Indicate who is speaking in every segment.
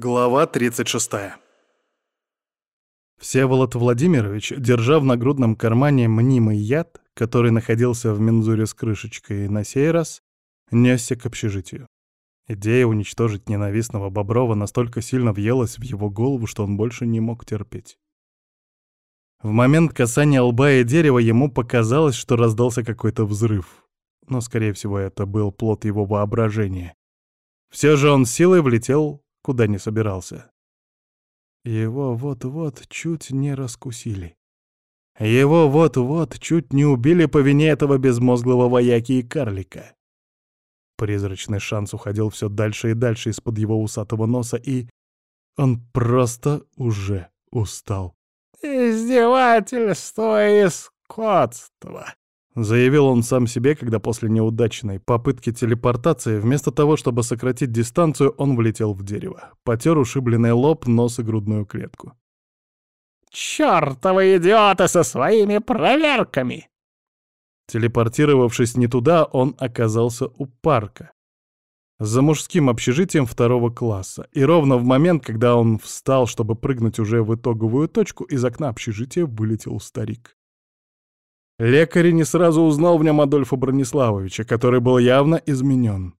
Speaker 1: Глава 36. Всеволод Владимирович, держа в нагрудном кармане мнимый яд, который находился в мензуре с крышечкой, на сей раз несся к общежитию. Идея уничтожить ненавистного Боброва настолько сильно въелась в его голову, что он больше не мог терпеть. В момент касания лба и дерева ему показалось, что раздался какой-то взрыв. Но, скорее всего, это был плод его воображения. Все же он силой влетел куда не собирался. Его вот-вот чуть не раскусили. Его вот-вот чуть не убили по вине этого безмозглого вояки и карлика. Призрачный шанс уходил все дальше и дальше из-под его усатого носа, и он просто уже устал.
Speaker 2: «Издевательство и скотство!»
Speaker 1: Заявил он сам себе, когда после неудачной попытки телепортации, вместо того, чтобы сократить дистанцию, он влетел в дерево. Потер ушибленный лоб, нос и грудную клетку.
Speaker 2: «Чёртовы идиоты со своими проверками!»
Speaker 1: Телепортировавшись не туда, он оказался у парка. За мужским общежитием второго класса. И ровно в момент, когда он встал, чтобы прыгнуть уже в итоговую точку, из окна общежития вылетел старик. Лекарь не сразу узнал в нем Адольфа Брониславовича, который был явно изменен.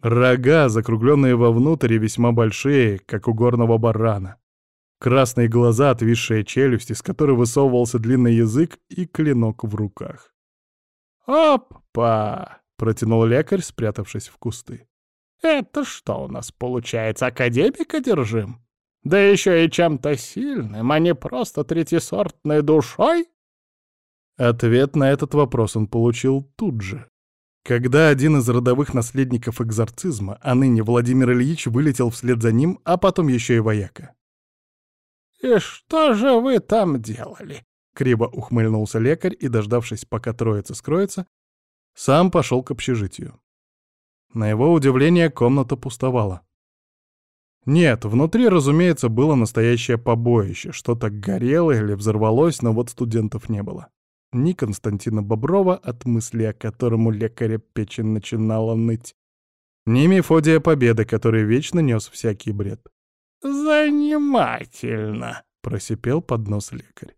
Speaker 1: Рога, закругленные вовнутрь и весьма большие, как у горного барана. Красные глаза, отвисшая челюсть, из которой высовывался длинный язык и клинок в руках.
Speaker 2: «Опа!»
Speaker 1: — протянул лекарь, спрятавшись в кусты.
Speaker 2: «Это что у нас получается, академика держим? Да еще и чем-то сильным, а не просто третьесортной душой?»
Speaker 1: Ответ на этот вопрос он получил тут же. Когда один из родовых наследников экзорцизма, а ныне Владимир Ильич, вылетел вслед за ним, а потом еще и вояка.
Speaker 2: «И что же вы там делали?»
Speaker 1: Криво ухмыльнулся лекарь и, дождавшись, пока троица скроется, сам пошел к общежитию. На его удивление комната пустовала. Нет, внутри, разумеется, было настоящее побоище, что-то горело или взорвалось, но вот студентов не было ни Константина Боброва, от мысли о котором у лекаря печень начинала ныть, ни Мефодия Победы, который вечно нес всякий бред.
Speaker 2: «Занимательно», —
Speaker 1: просипел под нос лекарь.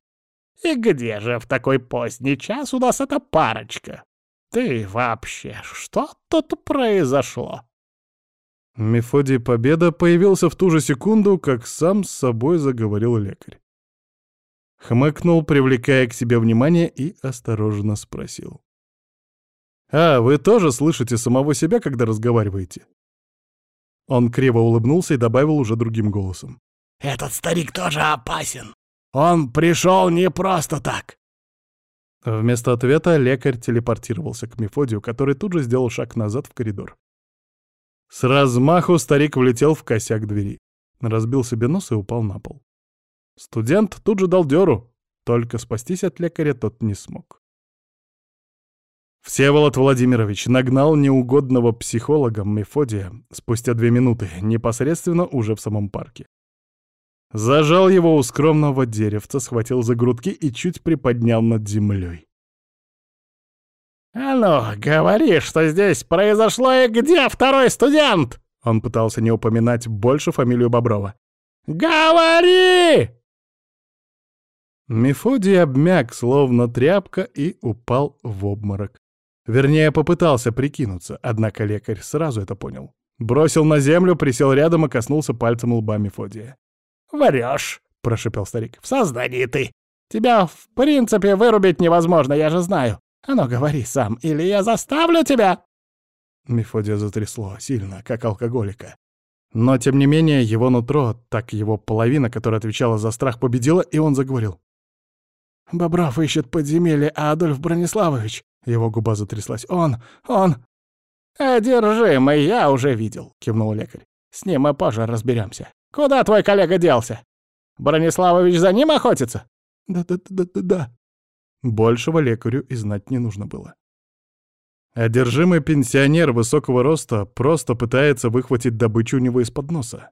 Speaker 2: «И где же в такой поздний час у нас эта парочка? Ты вообще, что тут произошло?»
Speaker 1: Мефодий Победа появился в ту же секунду, как сам с собой заговорил лекарь. Хмыкнул, привлекая к себе внимание, и осторожно спросил. «А, вы тоже слышите самого себя, когда разговариваете?» Он криво улыбнулся и добавил уже другим голосом.
Speaker 2: «Этот старик тоже опасен. Он пришел не просто так».
Speaker 1: Вместо ответа лекарь телепортировался к Мефодию, который тут же сделал шаг назад в коридор. С размаху старик влетел в косяк двери, разбил себе нос и упал на пол. Студент тут же дал дёру, только спастись от лекаря тот не смог. Всеволод Владимирович нагнал неугодного психолога Мефодия спустя две минуты, непосредственно уже в самом парке. Зажал его у скромного деревца, схватил за грудки и чуть приподнял над землей.
Speaker 2: «А ну, говори, что здесь произошло и где второй студент?»
Speaker 1: Он пытался не упоминать больше фамилию Боброва.
Speaker 2: «Говори!»
Speaker 1: Мефодий обмяк, словно тряпка, и упал в обморок. Вернее, попытался прикинуться, однако лекарь сразу это понял. Бросил на землю, присел рядом и коснулся пальцем лба Мефодия.
Speaker 2: «Врешь!» — прошипел старик. «В создании ты! Тебя, в принципе, вырубить невозможно, я же знаю. А ну, говори сам, или я заставлю тебя!»
Speaker 1: Мефодия затрясло, сильно, как алкоголика. Но, тем не менее, его нутро, так его половина, которая отвечала за страх, победила, и он заговорил. Бобров ищет подземелье, а Адольф Брониславович...» Его губа затряслась. «Он... он...»
Speaker 2: «Одержимый, я уже видел», — кивнул лекарь. «С ним мы позже разберемся. Куда твой коллега делся? Брониславович за ним охотится?»
Speaker 1: «Да-да-да-да-да». Большего лекарю и знать не нужно было. Одержимый пенсионер высокого роста просто пытается выхватить добычу у него из-под носа.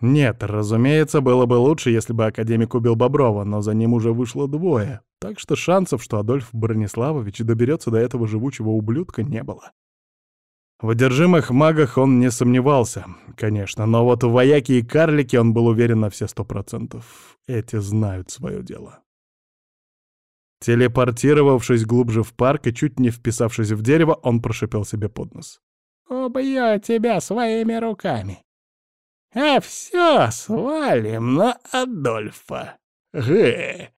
Speaker 1: Нет, разумеется, было бы лучше, если бы академик убил Боброва, но за ним уже вышло двое, так что шансов, что Адольф Брониславович доберется до этого живучего ублюдка, не было. В одержимых магах он не сомневался, конечно, но вот в вояке и карлике он был уверен на все сто процентов. Эти знают свое дело. Телепортировавшись глубже в парк и чуть не вписавшись в дерево, он прошипел себе под нос.
Speaker 2: «Убью тебя своими руками. А все свалим на Адольфа. Гэ!»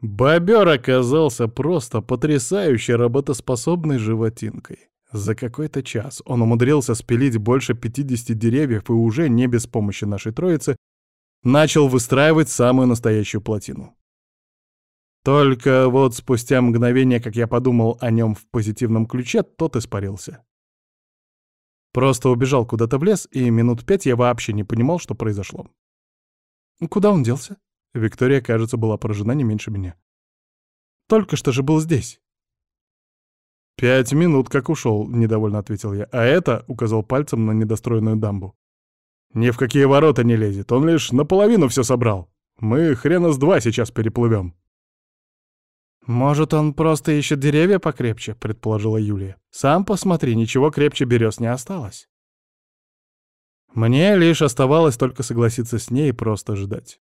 Speaker 1: Бобер оказался просто потрясающе работоспособной животинкой. За какой-то час он умудрился спилить больше 50 деревьев и уже не без помощи нашей троицы начал выстраивать самую настоящую плотину. Только вот спустя мгновение, как я подумал о нем в позитивном ключе, тот испарился. Просто убежал куда-то в лес, и минут пять я вообще не понимал, что произошло. Куда он делся? Виктория, кажется, была поражена не меньше меня. Только что же был здесь. «Пять минут как ушел», — недовольно ответил я. «А это», — указал пальцем на недостроенную дамбу. «Ни в какие ворота не лезет, он лишь наполовину все собрал. Мы хрена с два сейчас переплывем».
Speaker 2: «Может, он просто ищет деревья покрепче?» — предположила Юлия. «Сам посмотри, ничего крепче берез не осталось».
Speaker 1: Мне лишь оставалось только согласиться с ней и просто ждать.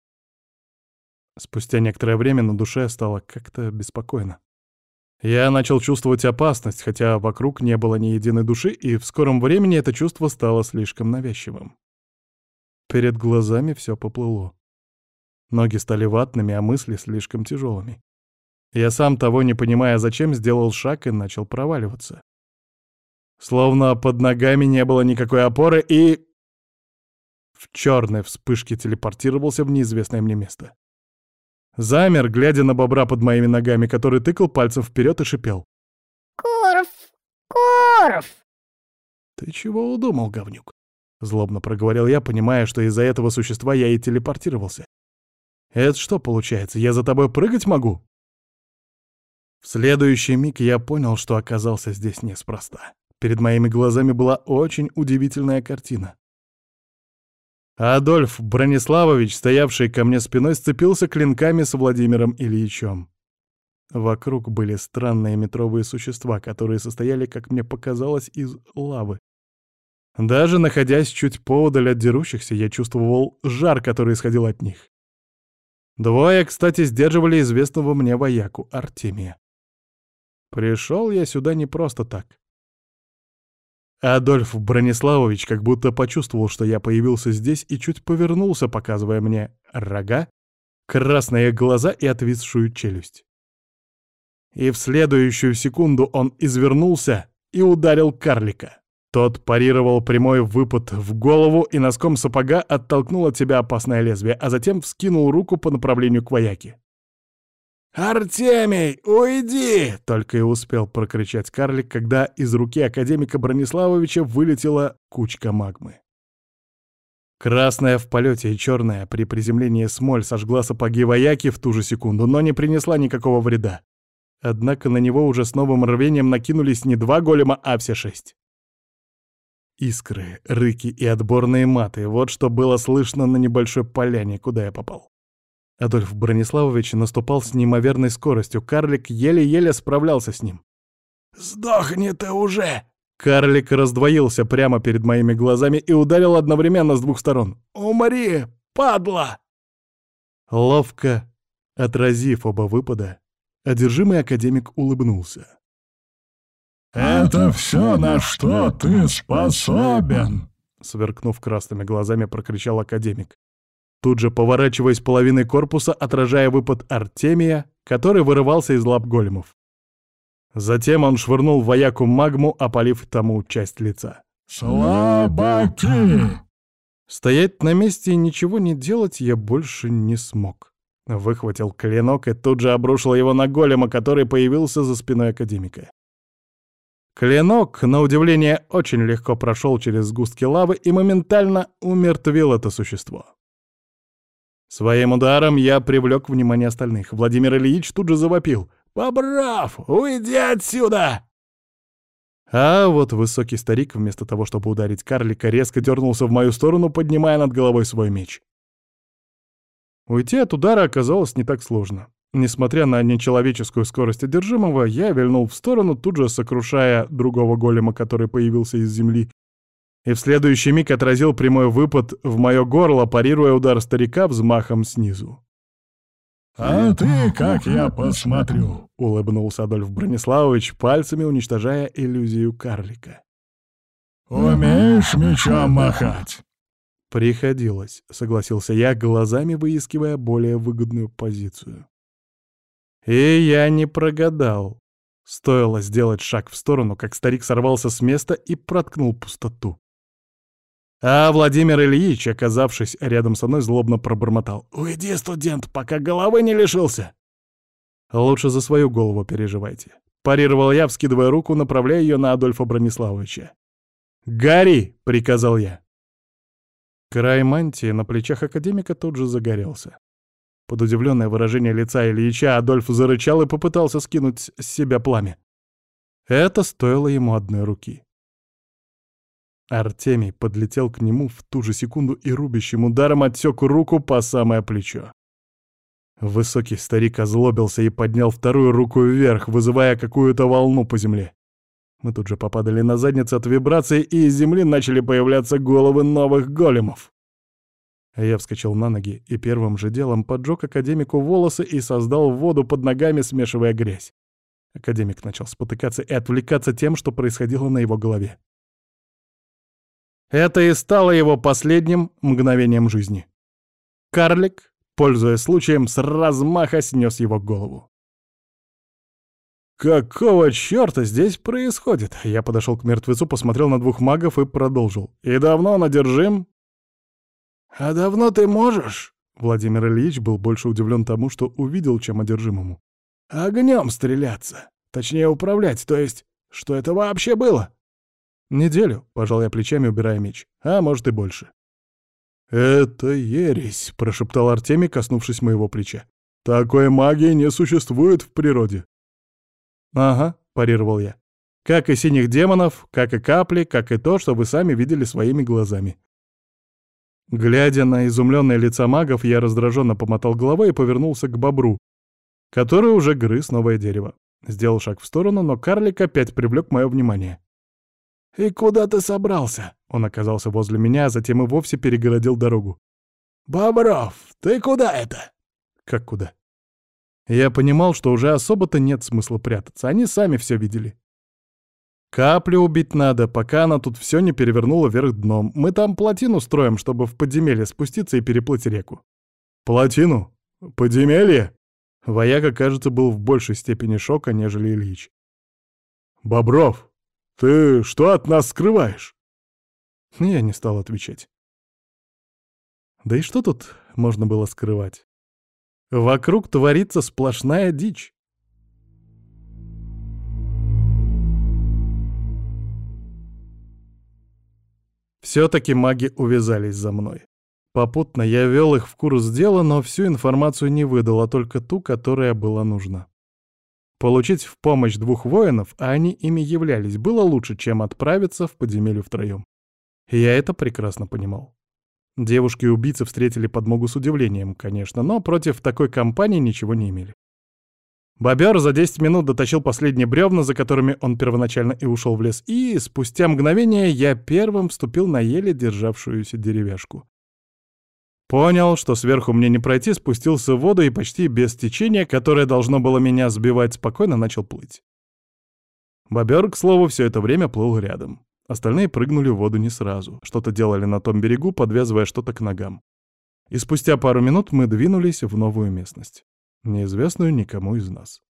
Speaker 1: Спустя некоторое время на душе стало как-то беспокойно. Я начал чувствовать опасность, хотя вокруг не было ни единой души, и в скором времени это чувство стало слишком навязчивым. Перед глазами все поплыло. Ноги стали ватными, а мысли слишком тяжелыми. Я сам того не понимая зачем, сделал шаг и начал проваливаться. Словно под ногами не было никакой опоры и... В черной вспышке телепортировался в неизвестное мне место. Замер, глядя на бобра под моими ногами, который тыкал пальцем вперед и шипел.
Speaker 3: «Корф! Корф!»
Speaker 1: «Ты чего удумал, говнюк?» Злобно проговорил я, понимая, что из-за этого существа я и телепортировался. «Это что получается, я за тобой прыгать могу?» Следующий миг я понял, что оказался здесь неспроста. Перед моими глазами была очень удивительная картина. Адольф Брониславович, стоявший ко мне спиной, сцепился клинками с Владимиром Ильичем. Вокруг были странные метровые существа, которые состояли, как мне показалось, из лавы. Даже находясь чуть поодаль от дерущихся, я чувствовал жар, который исходил от них. Двое, кстати, сдерживали известного мне вояку Артемия. Пришел я сюда не просто так. Адольф Брониславович как будто почувствовал, что я появился здесь и чуть повернулся, показывая мне рога, красные глаза и отвисшую челюсть. И в следующую секунду он извернулся и ударил карлика. Тот парировал прямой выпад в голову и носком сапога оттолкнул от себя опасное лезвие, а затем вскинул руку по направлению к вояке. «Артемий, уйди!» — только и успел прокричать карлик, когда из руки академика Брониславовича вылетела кучка магмы. Красная в полете и черная при приземлении смоль сожгла сапоги вояки в ту же секунду, но не принесла никакого вреда. Однако на него уже с новым рвением накинулись не два голема, а все шесть. Искры, рыки и отборные маты — вот что было слышно на небольшой поляне, куда я попал. Адольф Брониславович наступал с неимоверной скоростью, карлик еле-еле справлялся с ним. «Сдохни ты уже!» Карлик раздвоился прямо перед моими глазами и ударил одновременно с двух сторон. «Умри, падла!» Ловко отразив оба выпада, одержимый академик улыбнулся.
Speaker 4: «Это все, на что ты способен!»
Speaker 1: Сверкнув красными глазами, прокричал академик тут же поворачиваясь половиной корпуса, отражая выпад Артемия, который вырывался из лап големов. Затем он швырнул вояку магму, опалив тому часть лица.
Speaker 4: «Слабаки!»
Speaker 1: Стоять на месте и ничего не делать я больше не смог. Выхватил клинок и тут же обрушил его на голема, который появился за спиной академика. Клинок, на удивление, очень легко прошел через сгустки лавы и моментально умертвил это существо. Своим ударом я привлек внимание остальных. Владимир Ильич тут же завопил. «Побрав, уйди отсюда!» А вот высокий старик, вместо того, чтобы ударить карлика, резко дернулся в мою сторону, поднимая над головой свой меч. Уйти от удара оказалось не так сложно. Несмотря на нечеловеческую скорость одержимого, я вильнул в сторону, тут же сокрушая другого голема, который появился из земли, и в следующий миг отразил прямой выпад в мое горло, парируя удар старика взмахом снизу.
Speaker 4: «А ты, как я посмотрю!»
Speaker 1: — улыбнулся Адольф Брониславович, пальцами уничтожая иллюзию карлика.
Speaker 4: «Умеешь мечом махать?»
Speaker 1: «Приходилось», — согласился я, глазами выискивая более выгодную позицию. И я не прогадал. Стоило сделать шаг в сторону, как старик сорвался с места и проткнул пустоту. А Владимир Ильич, оказавшись рядом со мной, злобно пробормотал. «Уйди, студент, пока головы не лишился!» «Лучше за свою голову переживайте», — парировал я, вскидывая руку, направляя ее на Адольфа Брониславовича. «Гори!» — приказал я. Край мантии на плечах академика тут же загорелся. Под удивленное выражение лица Ильича Адольф зарычал и попытался скинуть с себя пламя. Это стоило ему одной руки. Артемий подлетел к нему в ту же секунду и рубящим ударом отсек руку по самое плечо. Высокий старик озлобился и поднял вторую руку вверх, вызывая какую-то волну по земле. Мы тут же попадали на задницу от вибрации, и из земли начали появляться головы новых големов. Я вскочил на ноги и первым же делом поджег академику волосы и создал воду под ногами, смешивая грязь. Академик начал спотыкаться и отвлекаться тем, что происходило на его голове. Это и стало его последним мгновением жизни. Карлик, пользуясь случаем, с размаха снес его голову. «Какого черта здесь происходит?» Я подошел к мертвецу, посмотрел на двух магов и продолжил. «И давно он одержим?» «А давно ты можешь?» Владимир Ильич был больше удивлен тому, что увидел, чем одержимому. «Огнем стреляться. Точнее, управлять, то есть, что это вообще было?» «Неделю», — пожал я плечами, убирая меч. «А может и больше». «Это ересь», — прошептал Артемий, коснувшись моего плеча. «Такой магии не существует в природе». «Ага», — парировал я. «Как и синих демонов, как и капли, как и то, что вы сами видели своими глазами». Глядя на изумленные лица магов, я раздраженно помотал головой и повернулся к бобру, который уже грыз новое дерево. Сделал шаг в сторону, но карлик опять привлек мое внимание. «И куда ты собрался?» Он оказался возле меня, а затем и вовсе перегородил дорогу. «Бобров, ты куда это?» «Как куда?» Я понимал, что уже особо-то нет смысла прятаться, они сами все видели. Каплю убить надо, пока она тут все не перевернула вверх дном. Мы там плотину строим, чтобы в подземелье спуститься и переплыть реку. Плотину? Подземелье? Вояка, кажется, был в большей степени шока, нежели Ильич. «Бобров, ты что от нас скрываешь?» Я не стал отвечать. Да и что тут можно было скрывать? Вокруг творится сплошная дичь. Все-таки маги увязались за мной. Попутно я вел их в курс дела, но всю информацию не выдал, а только ту, которая была нужна. Получить в помощь двух воинов, а они ими являлись, было лучше, чем отправиться в подземелье втроем. Я это прекрасно понимал. Девушки-убийцы встретили подмогу с удивлением, конечно, но против такой компании ничего не имели. Бобер за 10 минут дотащил последние бревна, за которыми он первоначально и ушел в лес, и спустя мгновение я первым вступил на еле державшуюся деревяшку. Понял, что сверху мне не пройти, спустился в воду и почти без течения, которое должно было меня сбивать, спокойно начал плыть. Бобер, к слову, все это время плыл рядом. Остальные прыгнули в воду не сразу, что-то делали на том берегу, подвязывая что-то к ногам. И спустя пару минут мы двинулись в новую местность неизвестную никому из нас.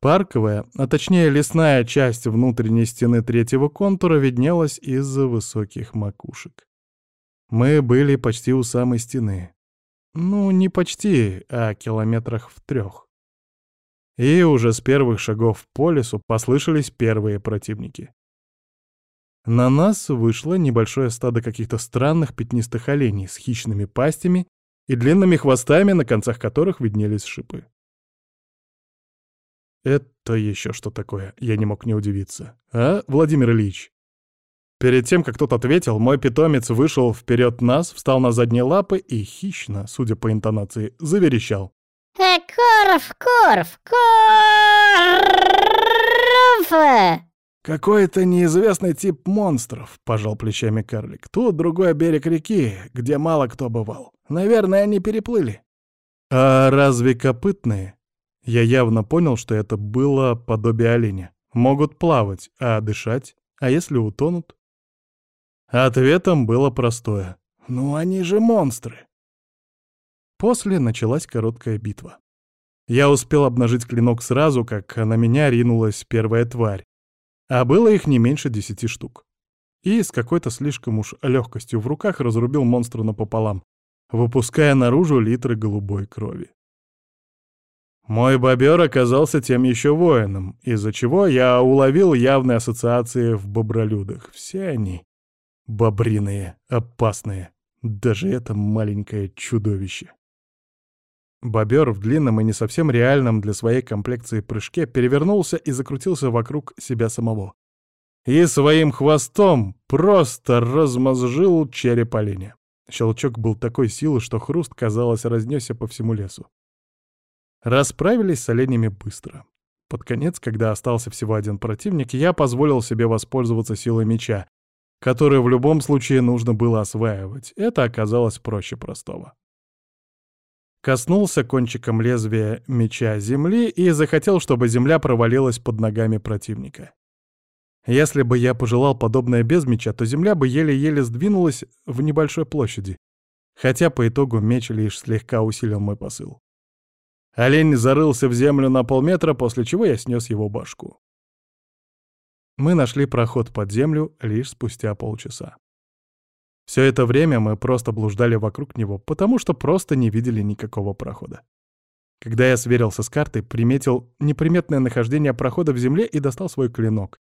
Speaker 1: Парковая, а точнее лесная часть внутренней стены третьего контура виднелась из-за высоких макушек. Мы были почти у самой стены. Ну, не почти, а километрах в трех. И уже с первых шагов по лесу послышались первые противники. На нас вышло небольшое стадо каких-то странных пятнистых оленей с хищными пастями и длинными хвостами, на концах которых виднелись шипы. Это еще что такое? Я не мог не удивиться. А, Владимир Ильич? Перед тем, как тот ответил, мой питомец вышел вперед нас, встал на задние лапы и хищно, судя по интонации, заверещал.
Speaker 3: Э, Корф, Корф, Корф!
Speaker 2: «Какой-то неизвестный тип монстров», — пожал плечами карлик. «Тут другой берег реки, где мало кто бывал. Наверное, они переплыли».
Speaker 1: «А разве копытные?» Я явно понял, что это было подобие оленя. Могут плавать, а дышать? А если утонут? Ответом было простое.
Speaker 2: «Ну они же монстры!»
Speaker 1: После началась короткая битва. Я успел обнажить клинок сразу, как на меня ринулась первая тварь, а было их не меньше десяти штук. И с какой-то слишком уж легкостью в руках разрубил монстра напополам, выпуская наружу литры голубой крови. Мой бобер оказался тем еще воином, из-за чего я уловил явные ассоциации в бобролюдах. Все они бобриные, опасные, даже это маленькое чудовище. Бобер в длинном и не совсем реальном для своей комплекции прыжке перевернулся и закрутился вокруг себя самого. И своим хвостом просто размозжил череп оленя. Щелчок был такой силы, что хруст, казалось, разнесся по всему лесу. Расправились с оленями быстро. Под конец, когда остался всего один противник, я позволил себе воспользоваться силой меча, которую в любом случае нужно было осваивать. Это оказалось проще простого коснулся кончиком лезвия меча земли и захотел, чтобы земля провалилась под ногами противника. Если бы я пожелал подобное без меча, то земля бы еле-еле сдвинулась в небольшой площади, хотя по итогу меч лишь слегка усилил мой посыл. Олень зарылся в землю на полметра, после чего я снес его башку. Мы нашли проход под землю лишь спустя полчаса. Все это время мы просто блуждали вокруг него, потому что просто не видели никакого прохода. Когда я сверился с картой, приметил неприметное нахождение прохода в земле и достал свой клинок.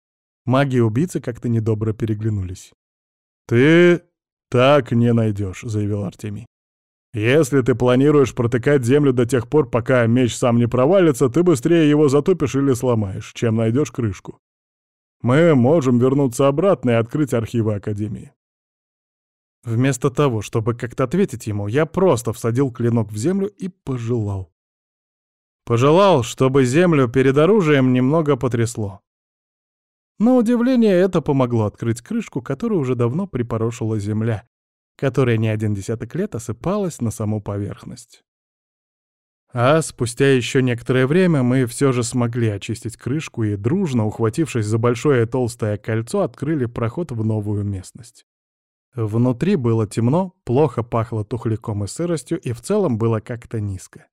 Speaker 1: Маги и убийцы как-то недобро переглянулись. «Ты так не найдешь», — заявил Артемий. «Если ты планируешь протыкать землю до тех пор, пока меч сам не провалится, ты быстрее его затопишь или сломаешь, чем найдешь крышку. Мы можем вернуться обратно и открыть архивы Академии. Вместо того, чтобы как-то ответить ему, я просто всадил клинок в землю и пожелал. Пожелал, чтобы землю перед оружием немного потрясло. На удивление это помогло открыть крышку, которую уже давно припорошила земля, которая не один десяток лет осыпалась на саму поверхность. А спустя еще некоторое время мы все же смогли очистить крышку и, дружно ухватившись за большое толстое кольцо, открыли проход в новую местность. Внутри было темно, плохо пахло тухляком и сыростью, и в целом было как-то низко.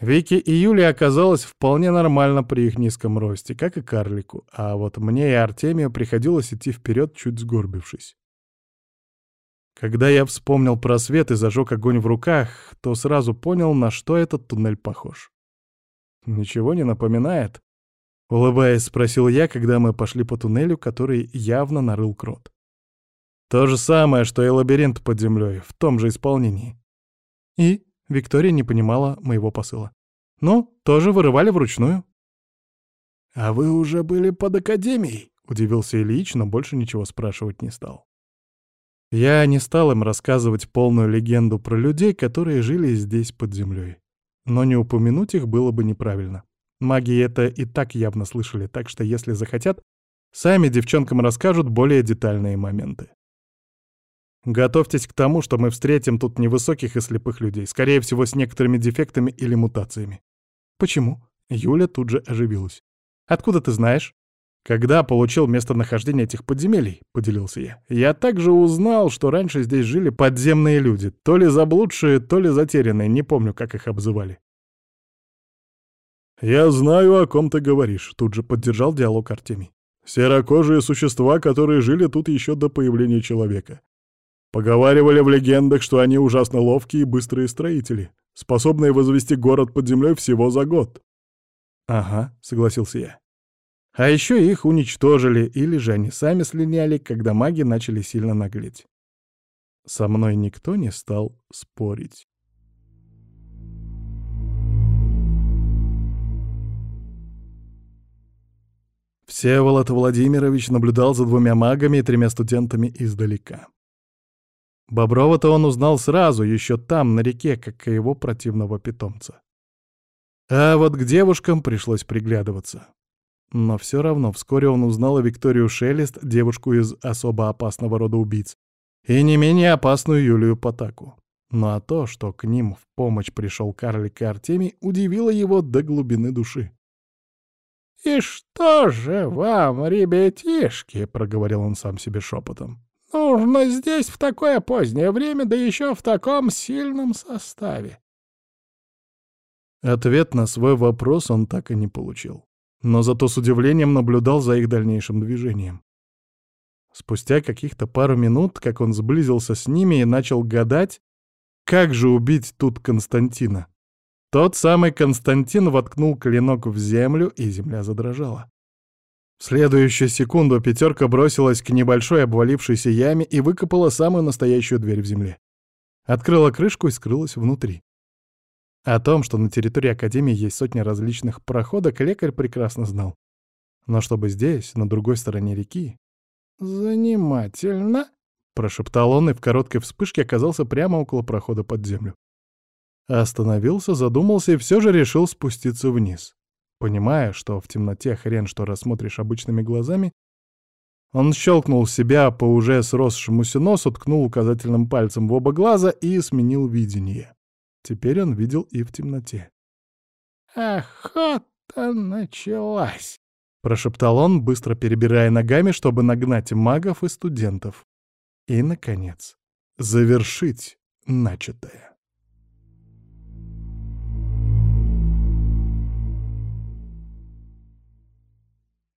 Speaker 1: Вики и Юле оказалось вполне нормально при их низком росте, как и карлику, а вот мне и Артемию приходилось идти вперед, чуть сгорбившись. Когда я вспомнил про свет и зажег огонь в руках, то сразу понял, на что этот туннель похож. «Ничего не напоминает?» — улыбаясь, спросил я, когда мы пошли по туннелю, который явно нарыл крот. То же самое, что и лабиринт под землей, в том же исполнении. И Виктория не понимала моего посыла. Ну, тоже вырывали вручную.
Speaker 2: «А вы уже были под академией?»
Speaker 1: — удивился Ильич, но больше ничего спрашивать не стал. Я не стал им рассказывать полную легенду про людей, которые жили здесь под землей. Но не упомянуть их было бы неправильно. Маги это и так явно слышали, так что если захотят, сами девчонкам расскажут более детальные моменты. Готовьтесь к тому, что мы встретим тут невысоких и слепых людей, скорее всего, с некоторыми дефектами или мутациями. Почему? Юля тут же оживилась. Откуда ты знаешь? Когда получил местонахождение этих подземелий, поделился я, я также узнал, что раньше здесь жили подземные люди, то ли заблудшие, то ли затерянные, не помню, как их обзывали. «Я знаю, о ком ты говоришь», — тут же поддержал диалог Артемий. «Серокожие существа, которые жили тут еще до появления человека. Поговаривали в легендах, что они ужасно ловкие и быстрые строители, способные возвести город под землей всего за год. «Ага», — согласился я. А еще их уничтожили, или же они сами слиняли, когда маги начали сильно наглеть. Со мной никто не стал спорить. Всеволод Владимирович наблюдал за двумя магами и тремя студентами издалека. Боброва-то он узнал сразу, еще там, на реке, как и его противного питомца. А вот к девушкам пришлось приглядываться. Но все равно вскоре он узнал Викторию Шелест, девушку из особо опасного рода убийц, и не менее опасную Юлию Потаку. Ну а то, что к ним в помощь пришел карлик и Артемий, удивило его до глубины души.
Speaker 2: «И что же вам, ребятишки?» — проговорил он сам себе шепотом. «Нужно здесь в такое позднее время, да еще в таком сильном составе».
Speaker 1: Ответ на свой вопрос он так и не получил, но зато с удивлением наблюдал за их дальнейшим движением. Спустя каких-то пару минут, как он сблизился с ними и начал гадать, как же убить тут Константина. Тот самый Константин воткнул клинок в землю, и земля задрожала. В следующую секунду пятерка бросилась к небольшой обвалившейся яме и выкопала самую настоящую дверь в земле. Открыла крышку и скрылась внутри. О том, что на территории Академии есть сотни различных проходок, лекарь прекрасно знал. Но чтобы здесь, на другой стороне реки...
Speaker 2: «Занимательно», —
Speaker 1: прошептал он и в короткой вспышке оказался прямо около прохода под землю. Остановился, задумался и все же решил спуститься вниз. Понимая, что в темноте хрен что рассмотришь обычными глазами, он щелкнул себя по уже сросшемуся носу, ткнул указательным пальцем в оба глаза и сменил видение. Теперь он видел и в темноте.
Speaker 2: «Охота началась!»
Speaker 1: — прошептал он, быстро перебирая ногами, чтобы нагнать магов и студентов. И, наконец, завершить начатое.